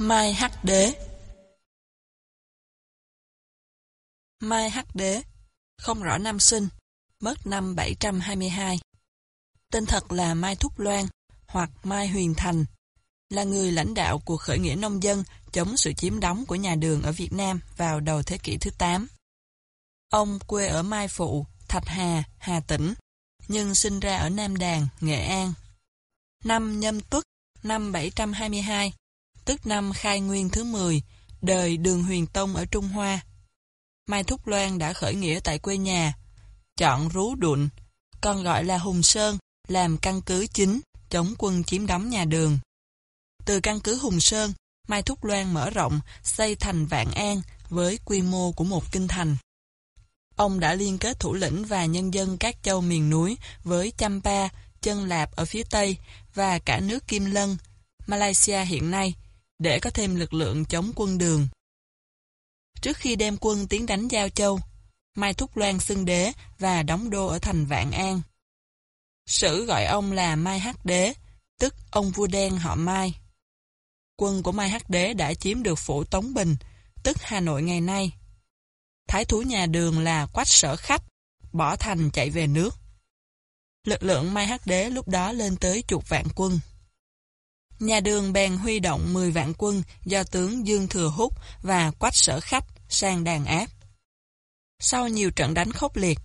Mai Hắc Đế Mai Hắc Đế, không rõ năm sinh, mất năm 722. Tên thật là Mai Thúc Loan hoặc Mai Huyền Thành, là người lãnh đạo cuộc khởi nghĩa nông dân chống sự chiếm đóng của nhà đường ở Việt Nam vào đầu thế kỷ thứ 8. Ông quê ở Mai Phụ, Thạch Hà, Hà Tĩnh, nhưng sinh ra ở Nam Đàn, Nghệ An. Năm Nhâm Tuất, năm 722, tức năm khai nguyên thứ 10, đời Đường Huyền Tông ở Trung Hoa. Mai Thúc Loan đã khởi nghĩa tại quê nhà, chọn Rú Đụn, còn gọi là Hùng Sơn, làm căn cứ chính chống quân chiếm đóng nhà đường. Từ căn cứ Hùng Sơn, Mai Thúc Loan mở rộng, xây thành Vạn An với quy mô của một kinh thành. Ông đã liên kết thủ lĩnh và nhân dân các châu miền núi với Champa, Chân Lạp ở phía Tây và cả nước Kim Lân, Malaysia hiện nay, để có thêm lực lượng chống quân đường. Trước khi đem quân tiến đánh Giao Châu, Mai Thúc Loan xưng đế và đóng đô ở thành Vạn An. Sử gọi ông là Mai Hắc Đế, tức ông vua đen họ Mai. Quân của Mai Hắc Đế đã chiếm được phủ Tống Bình, tức Hà Nội ngày nay. Thái thú nhà đường là Quách Sở Khách, bỏ thành chạy về nước. Lực lượng Mai Hắc Đế lúc đó lên tới chục vạn quân. Nhà đường bèn huy động 10 vạn quân do tướng Dương Thừa Húc và Quách Sở Khách sang đàn áp. Sau nhiều trận đánh khốc liệt,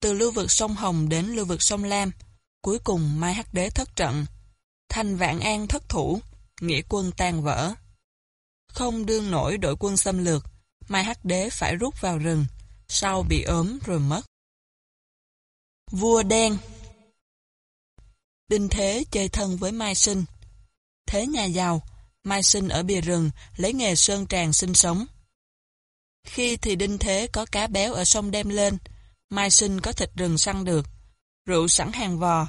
từ lưu vực sông Hồng đến lưu vực sông Lam, cuối cùng Mai Hắc Đế thất trận. Thành Vạn An thất thủ, nghĩa quân tan vỡ. Không đương nổi đội quân xâm lược, Mai Hắc Đế phải rút vào rừng, sau bị ốm rồi mất. Vua đen Đinh Thế chơi thân với Mai Sinh. Thế nhà giàu, Mai Sinh ở bìa rừng, lấy nghề sơn tràng sinh sống. Khi thì Đinh Thế có cá béo ở sông đem lên, Mai Sinh có thịt rừng săn được, rượu sẵn hàng vò.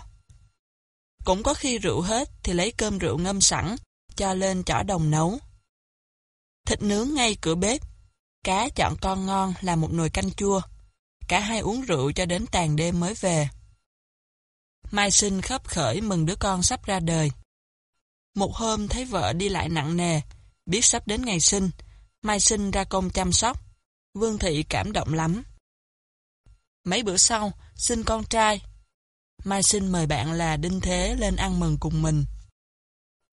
Cũng có khi rượu hết thì lấy cơm rượu ngâm sẵn, cho lên chỏ đồng nấu. Thịt nướng ngay cửa bếp, cá chọn con ngon làm một nồi canh chua. Cả hai uống rượu cho đến tàn đêm mới về. Mai sinh khấp khởi mừng đứa con sắp ra đời. Một hôm thấy vợ đi lại nặng nề, biết sắp đến ngày sinh, Mai sinh ra công chăm sóc. Vương Thị cảm động lắm. Mấy bữa sau, sinh con trai. Mai sinh mời bạn là Đinh Thế lên ăn mừng cùng mình.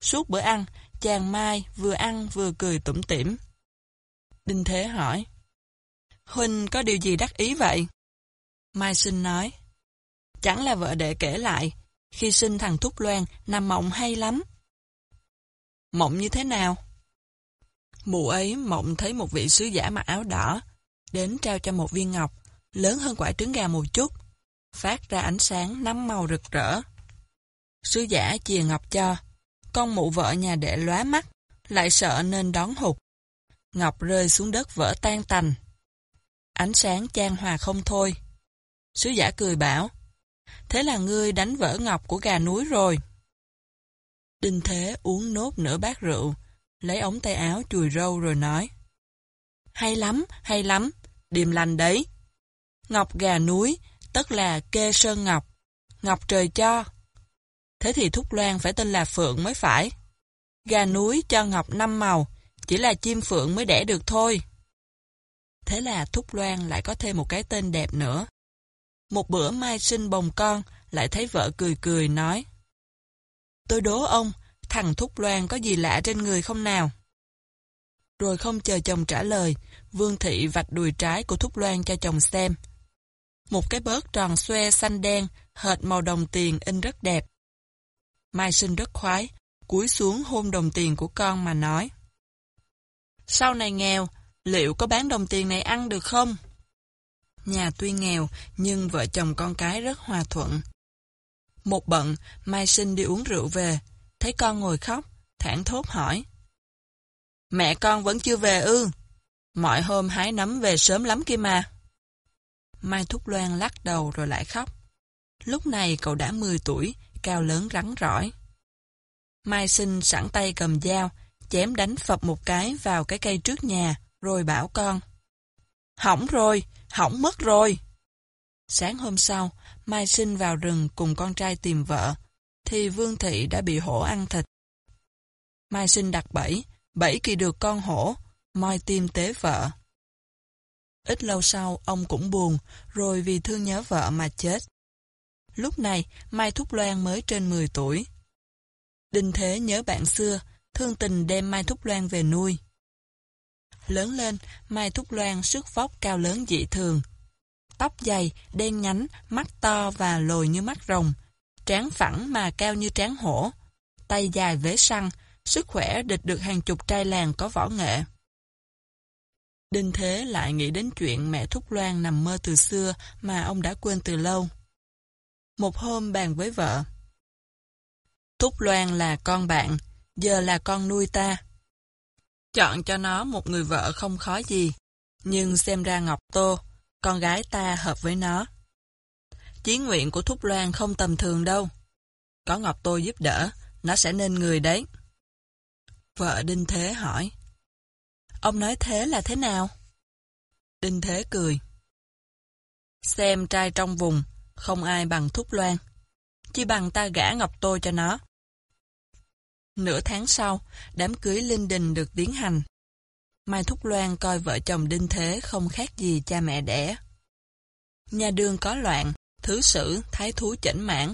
Suốt bữa ăn, chàng Mai vừa ăn vừa cười tủm tỉm. Đinh Thế hỏi. Huynh có điều gì đắc ý vậy? Mai sinh nói. Chẳng là vợ đệ kể lại, khi sinh thằng Thúc Loan nằm mộng hay lắm. Mộng như thế nào? Mụ ấy mộng thấy một vị sứ giả mặc áo đỏ, đến trao cho một viên ngọc, lớn hơn quả trứng gà một chút, phát ra ánh sáng năm màu rực rỡ. Sứ giả chìa ngọc cho, con mụ vợ nhà đệ lóa mắt, lại sợ nên đón hụt. Ngọc rơi xuống đất vỡ tan tành. Ánh sáng chan hòa không thôi. Sứ giả cười bảo, thế là ngươi đánh vỡ ngọc của gà núi rồi. Đinh Thế uống nốt nửa bát rượu, lấy ống tay áo chùi râu rồi nói. Hay lắm, hay lắm, điềm lành đấy. Ngọc gà núi, tức là kê sơn ngọc, ngọc trời cho. Thế thì Thúc Loan phải tên là Phượng mới phải. Gà núi cho ngọc năm màu, chỉ là chim Phượng mới đẻ được thôi. Thế là Thúc Loan lại có thêm một cái tên đẹp nữa. Một bữa mai sinh bồng con, lại thấy vợ cười cười nói. Tôi đố ông, thằng Thúc Loan có gì lạ trên người không nào? Rồi không chờ chồng trả lời, Vương Thị vạch đùi trái của Thúc Loan cho chồng xem. Một cái bớt tròn xoe xanh đen, hệt màu đồng tiền in rất đẹp. Mai sinh rất khoái, cúi xuống hôn đồng tiền của con mà nói. Sau này nghèo, liệu có bán đồng tiền này ăn được không? Nhà tuy nghèo, nhưng vợ chồng con cái rất hòa thuận. Một bận, Mai Sinh đi uống rượu về, thấy con ngồi khóc, thản thốt hỏi. Mẹ con vẫn chưa về ư? Mọi hôm hái nấm về sớm lắm kia mà. Mai Thúc Loan lắc đầu rồi lại khóc. Lúc này cậu đã 10 tuổi, cao lớn rắn rỏi. Mai Sinh sẵn tay cầm dao, chém đánh phập một cái vào cái cây trước nhà, rồi bảo con. Hỏng rồi, hỏng mất rồi. Sáng hôm sau, Mai Sinh vào rừng cùng con trai tìm vợ, thì Vương Thị đã bị hổ ăn thịt. Mai Sinh đặt bẫy, bẫy kỳ được con hổ, moi tim tế vợ. Ít lâu sau, ông cũng buồn, rồi vì thương nhớ vợ mà chết. Lúc này, Mai Thúc Loan mới trên 10 tuổi. Đinh Thế nhớ bạn xưa, thương tình đem Mai Thúc Loan về nuôi. Lớn lên, Mai Thúc Loan sức vóc cao lớn dị thường. Tóc dày, đen nhánh, mắt to và lồi như mắt rồng, trán phẳng mà cao như trán hổ, tay dài vế săn, sức khỏe địch được hàng chục trai làng có võ nghệ. Đinh Thế lại nghĩ đến chuyện mẹ Thúc Loan nằm mơ từ xưa mà ông đã quên từ lâu. Một hôm bàn với vợ. Thúc Loan là con bạn, giờ là con nuôi ta. Chọn cho nó một người vợ không khó gì, nhưng xem ra Ngọc Tô, con gái ta hợp với nó. Chí nguyện của Thúc Loan không tầm thường đâu. Có Ngọc Tô giúp đỡ, nó sẽ nên người đấy. Vợ Đinh Thế hỏi. Ông nói thế là thế nào? Đinh Thế cười. Xem trai trong vùng, không ai bằng Thúc Loan. Chỉ bằng ta gả Ngọc Tô cho nó. Nửa tháng sau, đám cưới linh đình được tiến hành. Mai Thúc Loan coi vợ chồng Đinh Thế không khác gì cha mẹ đẻ. Nhà đường có loạn, thứ sử, thái thú chỉnh mãn.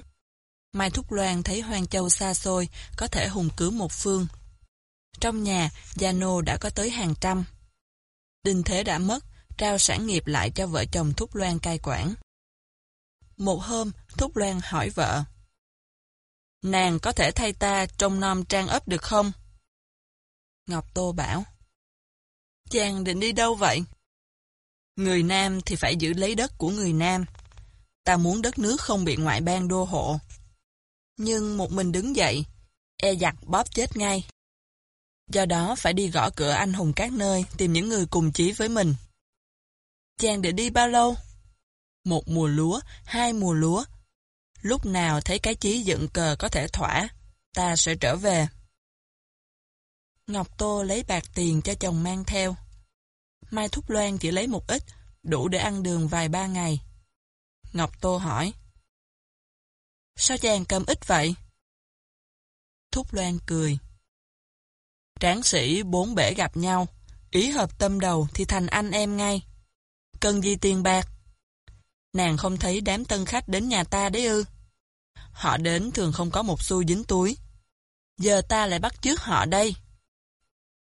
Mai Thúc Loan thấy Hoang Châu xa xôi, có thể hùng cứu một phương. Trong nhà, gia nô đã có tới hàng trăm. Đinh Thế đã mất, trao sản nghiệp lại cho vợ chồng Thúc Loan cai quản. Một hôm, Thúc Loan hỏi vợ. Nàng có thể thay ta trông nom trang ấp được không? Ngọc Tô bảo. Chàng định đi đâu vậy? Người Nam thì phải giữ lấy đất của người Nam. Ta muốn đất nước không bị ngoại bang đô hộ. Nhưng một mình đứng dậy, e giặc bóp chết ngay. Do đó phải đi gõ cửa anh hùng các nơi tìm những người cùng chí với mình. Chàng để đi bao lâu? Một mùa lúa, hai mùa lúa. Lúc nào thấy cái chí dựng cờ có thể thỏa, ta sẽ trở về. Ngọc Tô lấy bạc tiền cho chồng mang theo. Mai Thúc Loan chỉ lấy một ít, đủ để ăn đường vài ba ngày. Ngọc Tô hỏi. Sao chàng cầm ít vậy? Thúc Loan cười. Tráng sĩ bốn bể gặp nhau, ý hợp tâm đầu thì thành anh em ngay. Cần gì tiền bạc? Nàng không thấy đám tân khách đến nhà ta đấy ư. Họ đến thường không có một xu dính túi. Giờ ta lại bắt chước họ đây.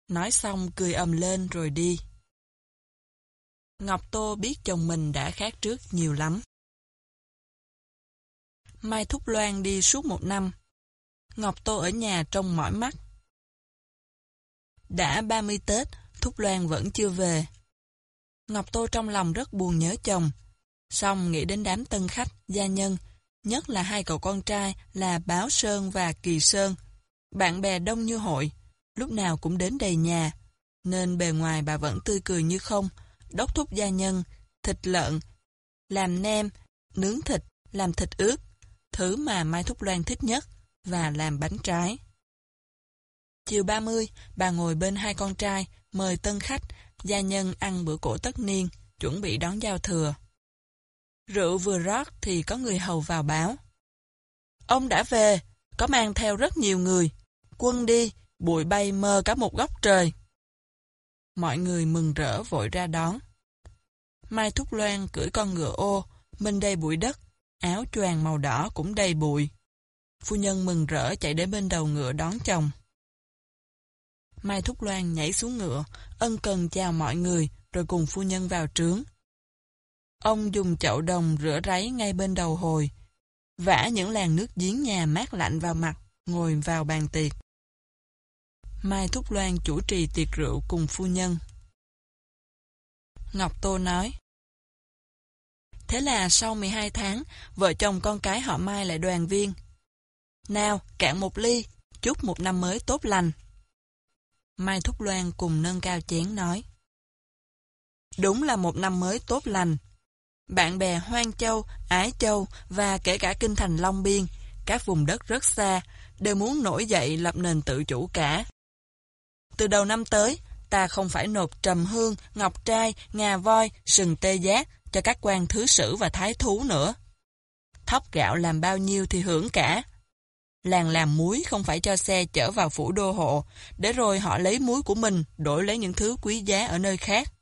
Nói xong cười ầm lên rồi đi. Ngọc Tô biết chồng mình đã khác trước nhiều lắm. Mai Thúc Loan đi suốt một năm. Ngọc Tô ở nhà trông mỏi mắt. Đã 30 Tết, Thúc Loan vẫn chưa về. Ngọc Tô trong lòng rất buồn nhớ chồng. Xong nghĩ đến đám tân khách, gia nhân, nhất là hai cậu con trai là Báo Sơn và Kỳ Sơn. Bạn bè đông như hội, lúc nào cũng đến đầy nhà, nên bề ngoài bà vẫn tươi cười như không, đốc thúc gia nhân, thịt lợn, làm nem, nướng thịt, làm thịt ướp, thứ mà Mai Thúc Loan thích nhất, và làm bánh trái. Chiều 30, bà ngồi bên hai con trai, mời tân khách, gia nhân ăn bữa cổ tất niên, chuẩn bị đón giao thừa. Rượu vừa rót thì có người hầu vào báo. Ông đã về, có mang theo rất nhiều người. Quân đi, bụi bay mơ cả một góc trời. Mọi người mừng rỡ vội ra đón. Mai Thúc Loan cưỡi con ngựa ô, mình đầy bụi đất, áo choàng màu đỏ cũng đầy bụi. Phu nhân mừng rỡ chạy đến bên đầu ngựa đón chồng. Mai Thúc Loan nhảy xuống ngựa, ân cần chào mọi người, rồi cùng phu nhân vào trướng. Ông dùng chậu đồng rửa ráy ngay bên đầu hồi, vả những làn nước giếng nhà mát lạnh vào mặt, ngồi vào bàn tiệc. Mai Thúc Loan chủ trì tiệc rượu cùng phu nhân. Ngọc Tô nói, Thế là sau 12 tháng, vợ chồng con cái họ Mai lại đoàn viên. Nào, cạn một ly, chúc một năm mới tốt lành. Mai Thúc Loan cùng nâng cao chén nói. Đúng là một năm mới tốt lành. Bạn bè Hoang Châu, Ái Châu và kể cả kinh thành Long Biên, các vùng đất rất xa, đều muốn nổi dậy lập nền tự chủ cả. Từ đầu năm tới, ta không phải nộp trầm hương, ngọc trai, ngà voi, sừng tê giác cho các quan thứ sử và thái thú nữa. Thóc gạo làm bao nhiêu thì hưởng cả. làng làm muối không phải cho xe chở vào phủ đô hộ, để rồi họ lấy muối của mình đổi lấy những thứ quý giá ở nơi khác.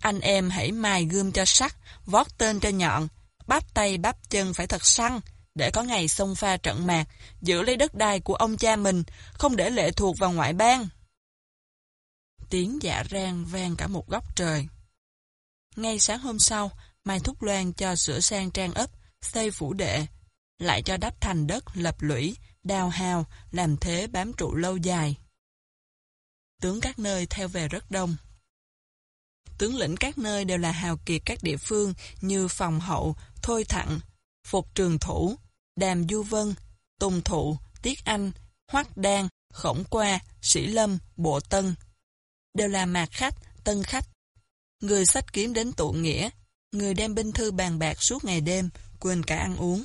Anh em hãy mài gươm cho sắc, vót tên cho nhọn, bắp tay bắp chân phải thật săn, để có ngày xông pha trận mạc, giữ lấy đất đai của ông cha mình, không để lệ thuộc vào ngoại bang. Tiếng dạ rang vang cả một góc trời. Ngay sáng hôm sau, Mai Thúc Loan cho sửa sang trang ấp, xây phủ đệ, lại cho đắp thành đất, lập lũy, đào hào, làm thế bám trụ lâu dài. Tướng các nơi theo về rất đông. Tướng lĩnh các nơi đều là hào kiệt các địa phương như Phòng Hậu, Thôi Thặng, Phục Trường Thủ, Đàm Du Vân, Tùng Thụ, Tiết Anh, Hoắc Đan, Khổng Qua, Sĩ Lâm, Bộ Tân. Đều là mạc khách, tân khách. Người sách kiếm đến tụ nghĩa, người đem binh thư bàn bạc suốt ngày đêm, quên cả ăn uống.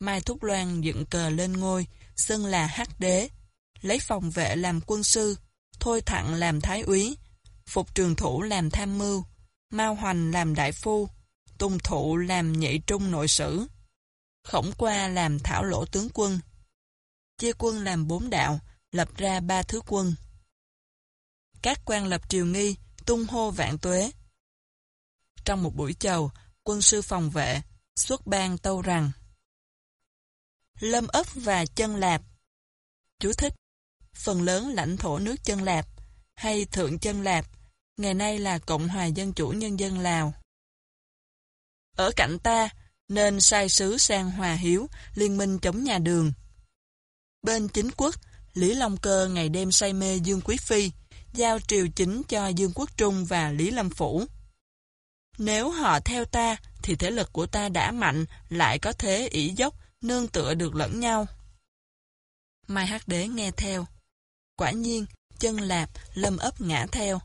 Mai Thúc Loan dựng cờ lên ngôi, xưng là hắc đế, lấy phòng vệ làm quân sư, Thôi Thặng làm thái úy, Phục Trường Thủ làm tham mưu, Mao Hoành làm đại phu, Tùng Thụ làm nhị trung nội sử, Khổng Qua làm thảo lỗ tướng quân, chia quân làm bốn đạo, lập ra ba thứ quân. Các quan lập triều nghi, tung hô vạn tuế. Trong một buổi chầu, quân sư phòng vệ, xuất ban tâu rằng Lâm ấp và chân lạp Chú thích Phần lớn lãnh thổ nước chân lạp hay thượng chân lạp ngày nay là Cộng hòa Dân chủ Nhân dân Lào. Ở cạnh ta, nên sai sứ sang Hòa Hiếu, liên minh chống nhà đường. Bên chính quốc, Lý Long Cơ ngày đêm say mê Dương Quý Phi, giao triều chính cho Dương Quốc Trung và Lý Lâm Phủ. Nếu họ theo ta, thì thế lực của ta đã mạnh, lại có thế ỷ dốc, nương tựa được lẫn nhau. Mai Hắc Đế nghe theo. Quả nhiên, chân lạp, lâm ấp ngã theo.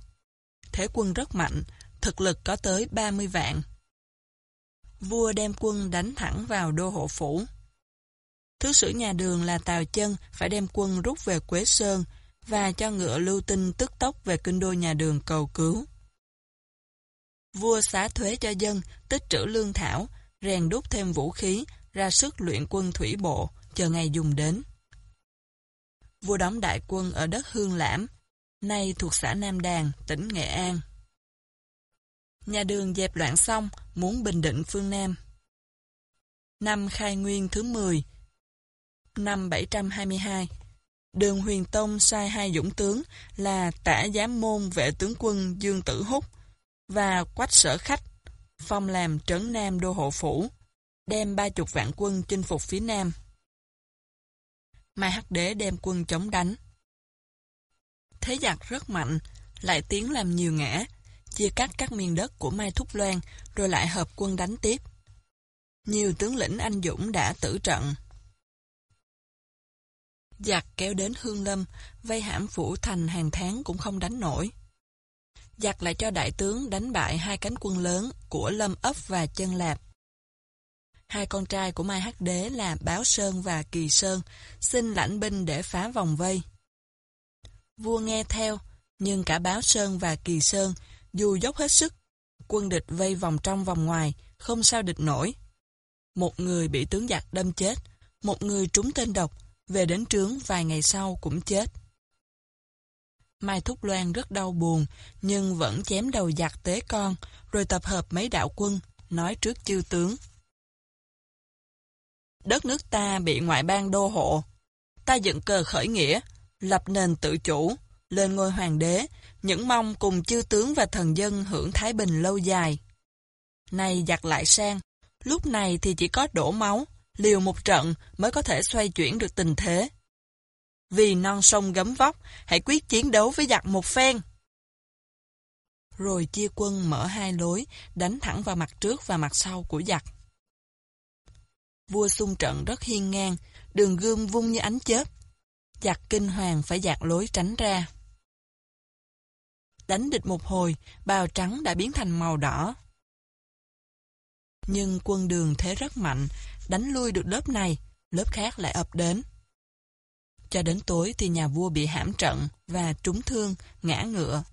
Thế quân rất mạnh, thực lực có tới 30 vạn. Vua đem quân đánh thẳng vào đô hộ phủ. Thứ sử nhà đường là Tào Chân phải đem quân rút về Quế Sơn và cho ngựa lưu tinh tức tốc về kinh đô nhà đường cầu cứu. Vua xá thuế cho dân, tích trữ lương thảo, rèn đúc thêm vũ khí, ra sức luyện quân thủy bộ, chờ ngày dùng đến. Vua đóng đại quân ở đất Hương Lãm, nay thuộc xã Nam Đàn, tỉnh Nghệ An. Nhà đường dẹp loạn xong, muốn bình định phương Nam. Năm khai nguyên thứ 10, năm 722, đường huyền tông sai hai dũng tướng là tả giám môn vệ tướng quân Dương Tử Húc và quách sở khách, phong làm trấn Nam đô hộ phủ, đem ba chục vạn quân chinh phục phía Nam. Mai Hắc Đế đem quân chống đánh. Thế giặc rất mạnh, lại tiến làm nhiều ngã, chia cắt các miền đất của Mai Thúc Loan, rồi lại hợp quân đánh tiếp. Nhiều tướng lĩnh anh dũng đã tử trận. Giặc kéo đến Hương Lâm, vây hãm phủ thành hàng tháng cũng không đánh nổi. Giặc lại cho đại tướng đánh bại hai cánh quân lớn của Lâm ấp và Chân Lạp. Hai con trai của Mai Hắc Đế là Báo Sơn và Kỳ Sơn, xin lãnh binh để phá vòng vây. Vua nghe theo, nhưng cả Báo Sơn và Kỳ Sơn, dù dốc hết sức, quân địch vây vòng trong vòng ngoài, không sao địch nổi. Một người bị tướng giặc đâm chết, một người trúng tên độc, về đến trướng vài ngày sau cũng chết. Mai Thúc Loan rất đau buồn, nhưng vẫn chém đầu giặc tế con, rồi tập hợp mấy đạo quân, nói trước chư tướng. Đất nước ta bị ngoại bang đô hộ. Ta dựng cờ khởi nghĩa, lập nền tự chủ, lên ngôi hoàng đế, những mong cùng chư tướng và thần dân hưởng thái bình lâu dài. Nay giặc lại sang, lúc này thì chỉ có đổ máu, liều một trận mới có thể xoay chuyển được tình thế. Vì non sông gấm vóc, hãy quyết chiến đấu với giặc một phen. Rồi chia quân mở hai lối, đánh thẳng vào mặt trước và mặt sau của giặc. Vua xung trận rất hiên ngang, đường gươm vung như ánh chớp. Giặc kinh hoàng phải dạt lối tránh ra. Đánh địch một hồi, bào trắng đã biến thành màu đỏ. Nhưng quân đường thế rất mạnh, đánh lui được lớp này, lớp khác lại ập đến. Cho đến tối thì nhà vua bị hãm trận và trúng thương, ngã ngựa.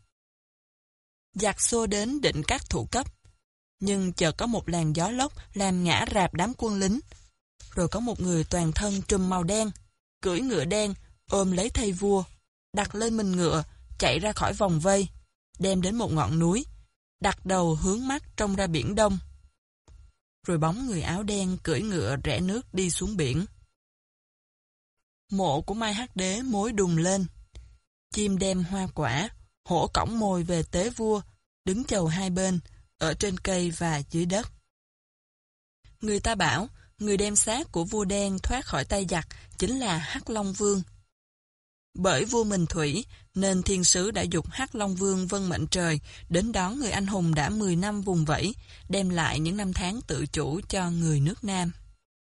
Giặc xô đến định các thủ cấp, nhưng chợt có một làn gió lốc làm ngã rạp đám quân lính, Rồi có một người toàn thân trùm màu đen, cưỡi ngựa đen, ôm lấy thây vua, đặt lên mình ngựa, chạy ra khỏi vòng vây, đem đến một ngọn núi, đặt đầu hướng mắt trông ra biển đông. Rồi bóng người áo đen cưỡi ngựa rẽ nước đi xuống biển. Mộ của Mai Hắc Đế mối đùng lên. Chim đem hoa quả, hổ cổng mồi về tế vua, đứng chầu hai bên, ở trên cây và dưới đất. Người ta bảo, người đem xác của vua đen thoát khỏi tay giặc chính là Hắc Long Vương. Bởi vua Minh Thủy, nên thiên sứ đã dục Hắc Long Vương vân mệnh trời đến đón người anh hùng đã 10 năm vùng vẫy, đem lại những năm tháng tự chủ cho người nước Nam.